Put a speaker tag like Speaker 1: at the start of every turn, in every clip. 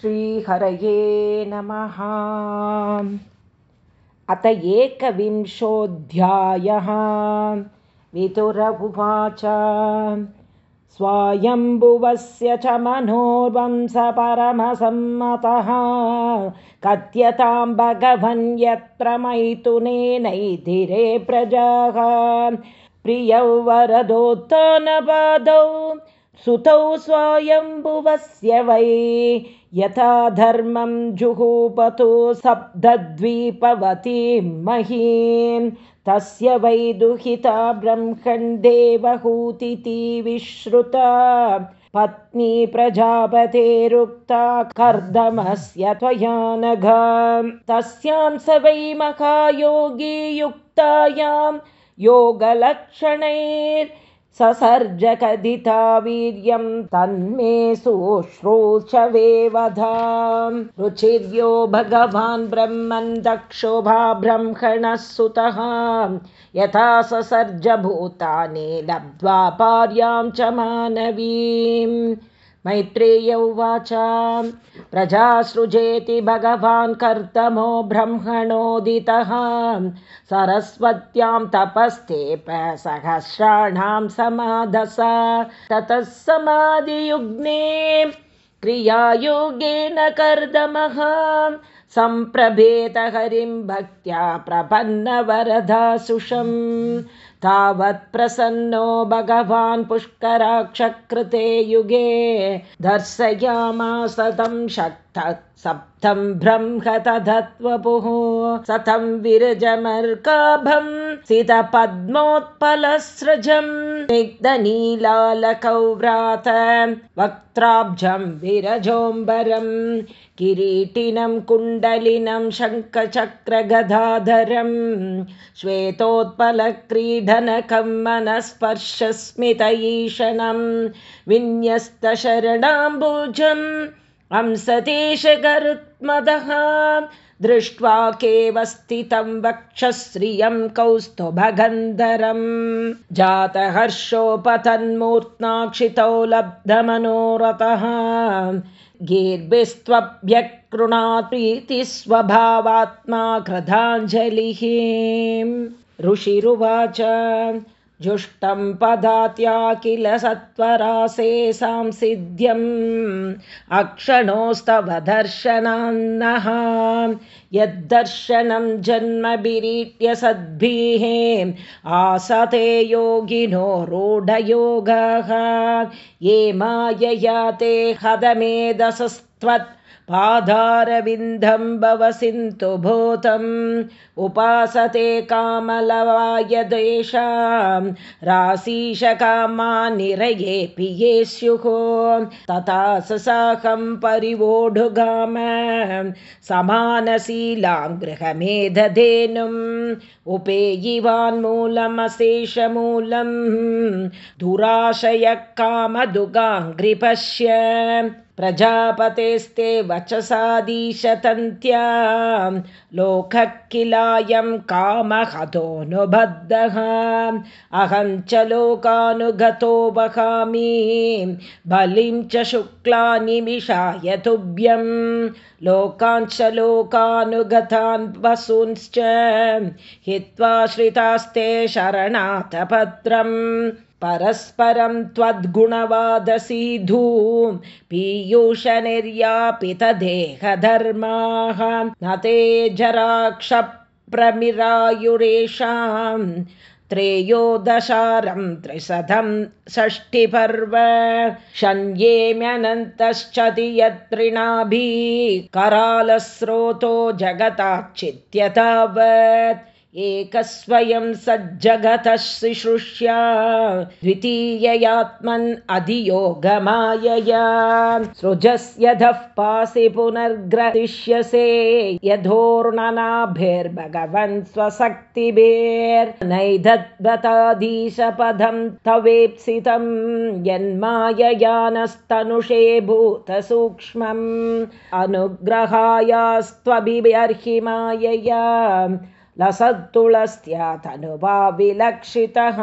Speaker 1: श्रीहरये नमः। अत एकविंशोऽध्यायः। वितुर उवाच स्वायम्भुवस्य च मनोर्वंस परमसम्मतः कथ्यतां भगवन् यत्र मैथुनेनैधिरे प्रजाः। प्रियौ वरदोत्थानपादौ सुतौ स्वायम्भुवस्य वै। यथा धर्मं जुहूपतु सप्तद्वीपवतीं महीं। तस्य वै दुहिता ब्रह्मण् देवहूतिथि विश्रुता। पत्नी प्रजापतेरुक्ता कर्दमस्य त्वया नघ तस्यां स वै महायोगी युक्तायां योगलक्षणैर् ससर्जकदिता वीर्यं तन्मे वधां रुचिर्यो भगवान् ब्रह्मन् दक्षोभा ब्रह्मणः सुतः। यथा ससर्जभूतानि लब्ध्वा पार्यां च मानवीम् मैत्रेय उवाच। प्रजासृजेति भगवान् कर्तमो ब्रह्मणोदितः। सरस्वत्यां तपस्तेप सहस्राणां समाधस। ततः समाधियुग्ने क्रियायोगेन कर्दमः। सम्प्रभेत हरिं भक्त्या प्रपन्नवरदासुषम् तावत्प्रसन्नो भगवान् पुष्कराक्षकृते युगे दर्शयामास तं शक्तः सप्तं ब्रह्म तधत्वपुः सतं विरजमर्काभं सितपद्मोत्पलसृजं स्निग्धनीलालकौव्रात वक्त्राब्जं विरजोम्बरं किरीटिनं कुण्डलिनं शङ्खचक्रगदाधरं श्वेतोत्पलक्रीडनकं मनस्पर्शस्मितईशनं विन्यस्तशरणाम्बुजम् हंसदेशगरुत्मदः दृष्ट्वा केवस्थितं वक्षश्रियं कौस्तुभगन्धरं। जातहर्षोपतन्मूर्त्नाक्षितौ लब्धमनोरथः। गीर्भिस्त्वभ्यकृणात् प्रीतिस्वभावात्मा कृताञ्जलिः ऋषिरुवाच जुष्टं पदात्या किल सत्वरासे सांसिध्यम् अक्षणोस्तव दर्शनान्नः। यद्दर्शनं जन्मभिरीट्य सद्भिः। आसते योगिनो रूढयोगः। ये मायया ते हदमेदसस्त्वत् पादारविन्दं भवसिन्तु भूतम् उपासते कामलवाय देशां राशीषकामानिरयेऽपि ये स्युः तथा साकं परिवोढुगाम समानशीलां गृहमेधधेनुम् उपेयिवान्मूलमशेषमूलं दुराशयः कामदुगाङ्घ्रिपश्य प्रजापतेस्ते वचसादीशतन्त्या किलायं कामहतोऽनुबद्धः। अहं च लोकानुगतो वहामि बलिं च शुक्लानि विषाय तुभ्यं। लोकाञ्च लोकानुगतान् वसूंश्च हित्वा श्रितास्ते शरणाथभद्रम् परस्परं त्वद्गुणवादसीधू पीयूषनिर्यापितदेहधर्माः न ते जराक्षप्रमिरायुरेषां त्रेयोदशारं त्रिशतं षष्ठिपर्व शन्येम्यनन्तश्चति यत्रिणाभिः करालस्रोतो जगताच्चित्यतावत् एकस्वयं सज्जगतः शुश्रूष्या द्वितीययात्मन् अधियोगमायया। सृजस्यधः पासि पुनर्ग्रहिष्यसे यथोर्णनाभिर्भगवन् स्वशक्तिभेर्नैधद्वताधीशपदं तवेप्सितं यन्माययानस्तनुषे भूतसूक्ष्मम् अनुग्रहायास्त्वभिर्हि मायया लसत्तुलस्त्या तनुवा विलक्षितः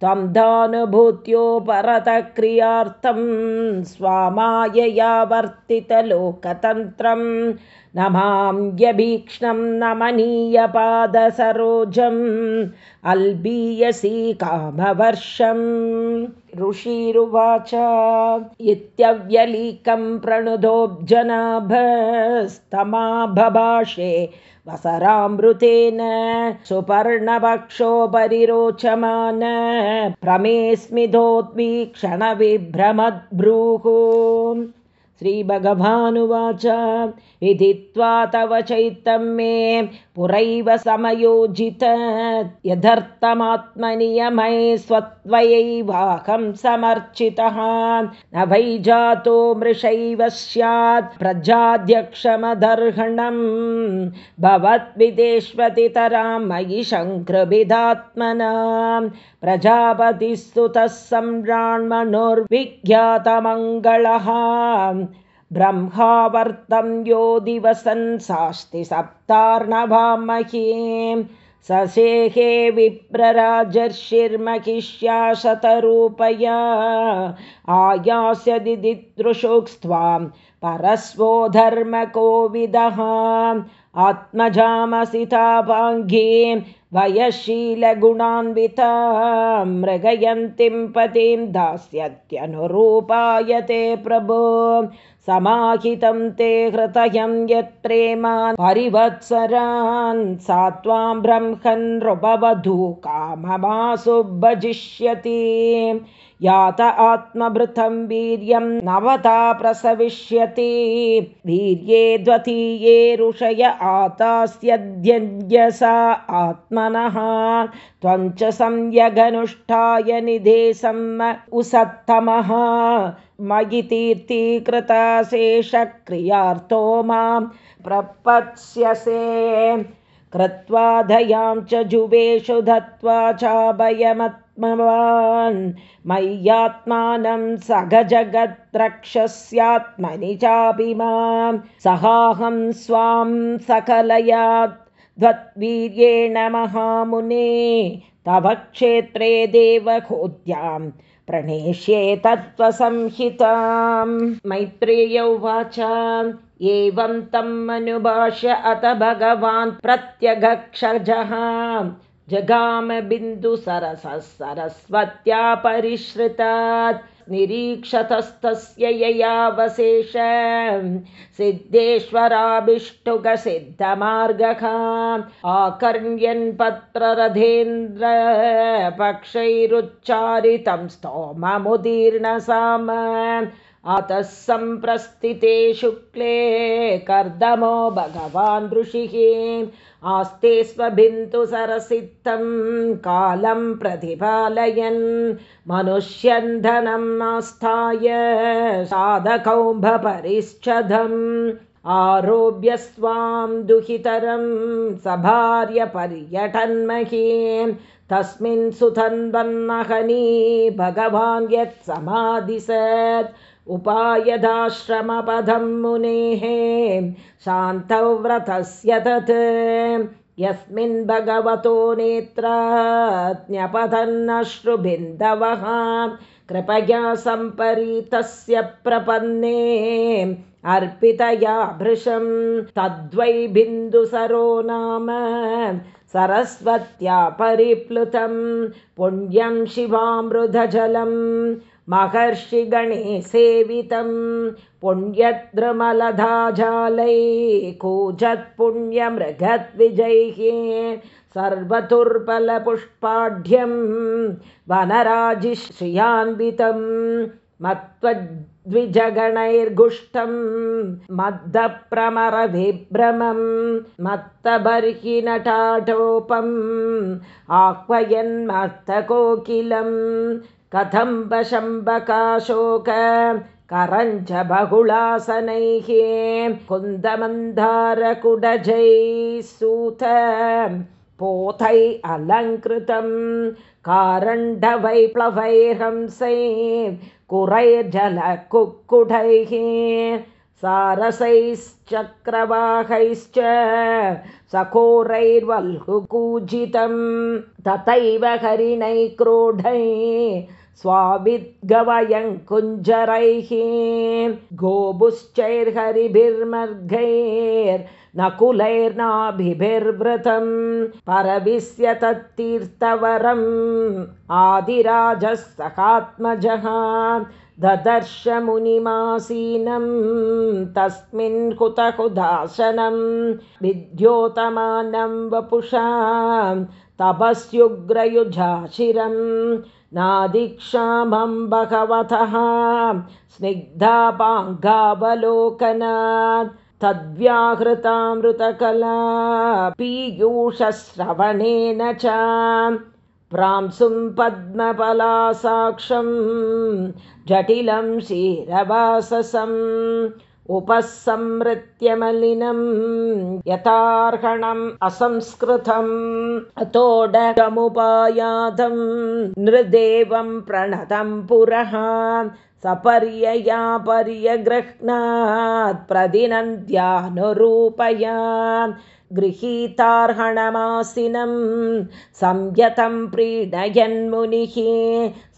Speaker 1: त्वं दानुभूत्यो परतक्रियार्थं स्वामायया वर्तितलोकतन्त्रं। न मां यभीक्ष्णं नमनीयपादसरोजम् अल्बीयसी कामवर्षम्। ऋषिरुवाच। इत्यव्यलीकं प्रणुदोब्जनाभस्तमाभभाषे वसरामृतेन सुपर्णपक्षोपरि रोचमान प्रमेस्मितोद्वीक्षणविभ्रमद्भ्रूः श्रीभगवानुवाच विधित्वा तव चैतं मे पुरैव समयोजित। यथर्थमात्मनियमै स्वत्वयैवाहं समर्चितः। न वै जातो मृषैव स्यात् प्रजाध्यक्षमदर्हणं भवद्विदेष्वतितरां मयि शङ्कृभिदात्मना प्रजापतिस्तुतः सम्राण्मनुर्विज्ञातमङ्गलः ब्रह्मावर्तं यो दिवसन् सास्ति सप्तार्णवामहीं ससेहे विप्रराजर्षिर्महिष्या शतरूपया आयास्य दिदिदृशुस्त्वां परस्वो धर्मकोविदः आत्मजामसिताभाङ्गीं वयशीलगुणान्विता मृगयन्तीं पतिं दास्यत्यनुरूपायते प्रभो। समाहितं ते हृतयं यत्प्रेमान् परिवत्सरान् सा त्वां ब्रह्मन् नृपवधू भजिष्यति यात आत्मभृतं वीर्यं नवता प्रसविष्यति। वीर्ये द्वतीये ऋषय आतास्यद्यसा आत्मनः। त्वं च संयगनुष्ठाय निधेसम् उसत्तमः। मयि तीर्थीकृताशेषक्रियार्थो मां प्रपत्स्यसे कृत्वा दयां च जुवेषु धत्वा चाभयमत्मवान्। मय्यात्मानं सगजगद्रक्षस्यात्मनि चाभिमां सहाहं स्वां सकलयाद्वद्वीर्येण महामुने। तव क्षेत्रे देवहोद्यां प्रणेष्ये तत्त्वसंहितां मैत्रेय उवाच एवं तम् अनुभाष्य अथ भगवान् प्रत्यगक्षजः। जगामबिन्दुसरसः सरस्वत्या परिश्रितात् निरीक्षतस्तस्य ययावशेष सिद्धेश्वराभिष्टुकसिद्धमार्गः आकर्ण्यन् पत्ररथेन्द्र पक्षैरुच्चारितं स्तोममुदीर्णसाम अतः सम्प्रस्थिते शुक्ले कर्दमो भगवान् ऋषिः आस्ते स्वबिन्दुसरसिद्धं कालं प्रतिपालयन् मनुष्यन्धनम् आस्थाय साधकौम्भपरिच्छदम् आरोप्य स्वां दुहितरं सभार्यपर्यटन्महीं तस्मिन् सुधन्वन्महनी भगवान् यत् समाधिसत् उपायदाश्रमपदं मुनेः शान्तव्रतस्य तत्। यस्मिन् भगवतो नेत्राज्ञपतन्नश्रुबिन्दवः कृपया सम्परीतस्य प्रपन्ने अर्पितया भृशं तद्वै बिन्दुसरो नाम सरस्वत्या परिप्लुतं पुण्यं शिवामृधजलम् महर्षिगणे सेवितं पुण्यद्रुमलधाजालै कूजत्पुण्यमृगद्विजैः सर्वतुर्बलपुष्पाढ्यं वनराजिश्रियान्वितं मत्त्वद्विजगणैर्गुष्ठं मद्दप्रमरविभ्रमं मत्तबर्हि नटाटोपम् कथम्बशम्बकाशोक करञ्च बहुलासनैः कुन्दमन्दारकुडजैः सूत पोथै अलङ्कृतं कारण्डवैप्लवैर्हंसै कुरैर्जलकुक्कुटैः सारसैश्चक्रवाहैश्च सखोरैर्वल्हुकूजितं तथैव हरिणैक्रोढै स्वाभिद्गवयङ्कुञ्जरैः गोबुश्चैर्हरिभिर्मर्घैर्नकुलैर्नाभिभिर्वृतं परविश्य तत्तीर्थवरम् आदिराजः सखात्मजः ददर्श मुनिमासीनं तस्मिन् हुतहुदाशनं विद्योतमानं वपुषा तपस्युग्रयुजाशिरं नादीक्षामं भगवतः स्निग्धापाङ्गावलोकनात् तद्व्याहृतामृतकला पीयूषश्रवणेन च प्रांसुं पद्मपलासाक्षं जटिलं क्षीरवाससम् उपसंहृत्यमलिनं यथार्हणम् असंस्कृतम् अतोडमुपायातं नृदेवं प्रणतं पुरः सपर्यया पर्यगृह्णात् प्रतिनन्द्यानुरूपया गृहीतार्हणमासिनं संयतं प्रीणयन्मुनिः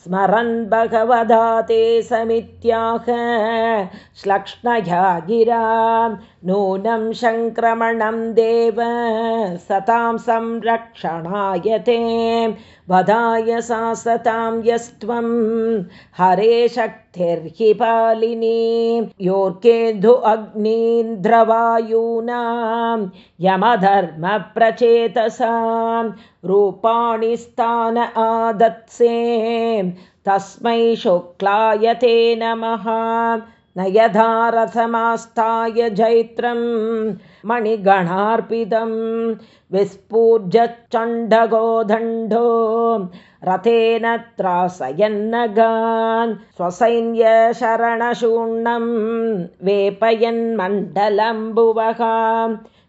Speaker 1: स्मरन् भगवदा ते समित्याह। श्लक्ष्णया गिरा नूनं सङ्क्रमणं देव सतां संरक्षणाय ते। वधाय सा सतां यस्त्वं हरे शक्तिर्हि पालिनी योर्केन्दु अग्नीन्द्रवायूनां यमधर्मप्रचेतसां रूपाणि स्थान आदत्से। तस्मै शुक्लाय ते नमः। न यथा रथमास्ताय जैत्रं मणिगणार्पितं विस्फूर्जच्चण्डगोदण्डो रथेन त्रासयन्नगान् स्वसैन्यशरणशूर्णं वेपयन्मण्डलम्बुवः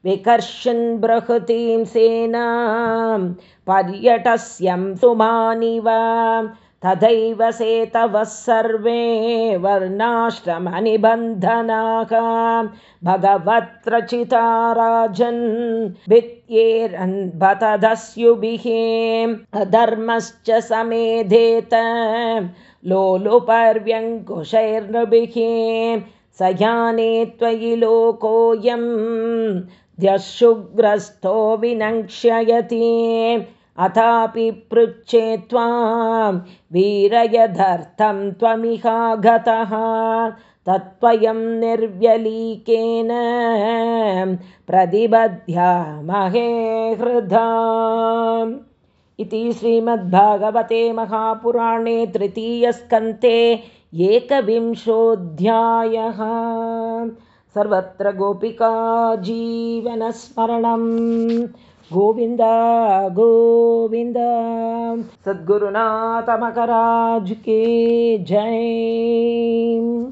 Speaker 1: विकर्षन् बृहतीं सेनां पर्यटस्यं सुमानिव। तथैव सेतवः सर्वे वर्णाश्रमनिबन्धनाः। भगवत्रचिता राजन् भित्येरन्भतदस्युभिः अधर्मश्च समेधेत। लोलुपर्व्यङ्कुशैर्नृभिः स याने त्वयि लोकोऽयं द्यशुग्रस्थो विनक्ष्ययति अथापि पृच्छे त्वां वीरयधर्थं त्वमिहागतः। तत्त्वयं निर्व्यलीकेन प्रतिबध्यामहे हृदा। इति श्रीमद्भागवते महापुराणे तृतीयस्कन्ते एकविंशोऽध्यायः सर्वत्र गोपिका जीवनस्मरणम् गोविन्द गोविन्द। सद्गुरुनाथमकराज के जय